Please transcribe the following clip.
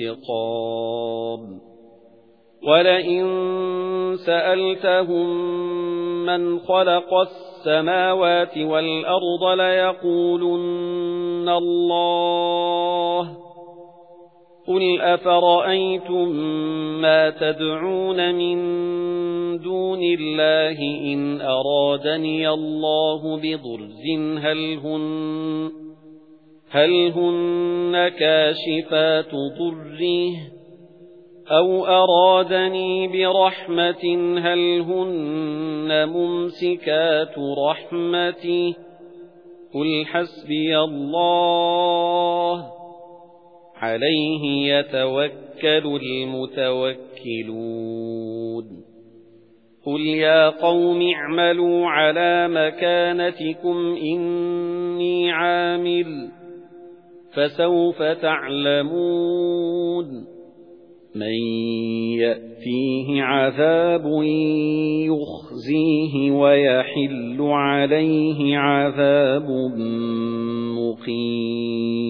انتقام. ولئن سألتهم من خلق السماوات والأرض ليقولن الله. قُلْ أَفَرَأَيْتُم مَّا تَدْعُونَ مِن دُونِ اللَّهِ إِنْ أَرَادَنِيَ اللَّهُ بِضُرٍّ هَلْ هُنَّ هَلْ هُنَّ كَاشِفَاتُ ضُرِّهِ أَوْ أَرَادَنِي بِرَحْمَةٍ؟ هَلْ هُنَّ مُمْسِكَاتُ رَحْمَتِهِ؟ قُلْ حَسْبِيَ اللَّهُ. عليه يتوكل المتوكلون. قل يا قوم اعملوا على مكانتكم إني عامل. فسوف تعلمون من يأتيه عذاب يخزيه ويحل عليه عذاب مقيم